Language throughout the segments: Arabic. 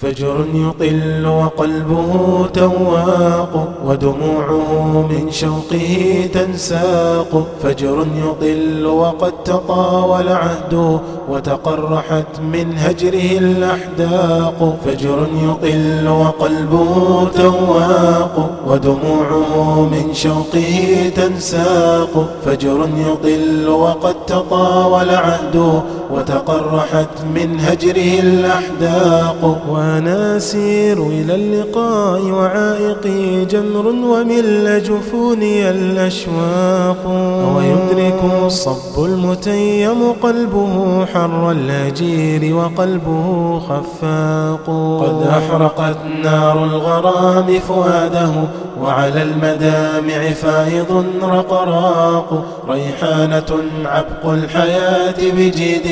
فجر يطل وقلبه تواق ودموعه من شوقه تنساق. فجر يطل وقد تطاول عهده وتقرحت من هجره الأحداق. فجر يطل وقلبه تواق ودموعه من شوقه تنساق. فجر يطل وقد تطاول عهده وتقرحت من هجره الأحداق. وأنا أسير إلى اللقاء وعائقي جمر ومل جفوني الأشواق. ويدرك الصب المتيم قلبه حر الأجير وقلبه خفاق. قد أحرقت نار الغرام فؤاده وعلى المدامع فائض رقراق. ريحانة عبق الحياة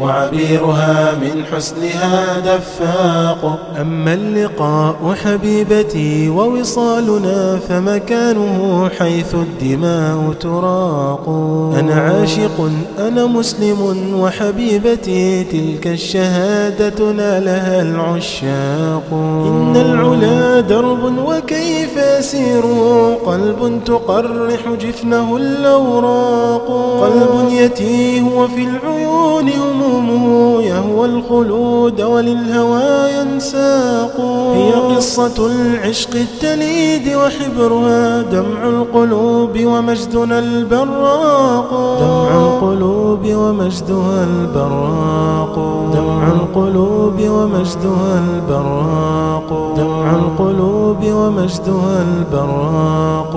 وعبيرها من حسنها دفاق. أما اللقاء حبيبتي ووصالنا فمكانه حيث الدماء تراق. أنا عاشق أنا مسلم وحبيبتي تلك الشهادة نالها العشاق. إن العلا درب وكيف يسير؟ قلب تقرح جفنه الأوراق. قلب يتيه وفي العيون هموم همومه يهوى الخلود وللهوى ينساق. هي قصة العشق التليد وحبرها دمع القلوب ومجدنا البراق. دمع القلوب ومجدها البراق. دمع القلوب ومجدها البراق. دمع القلوب ومجدها البراق.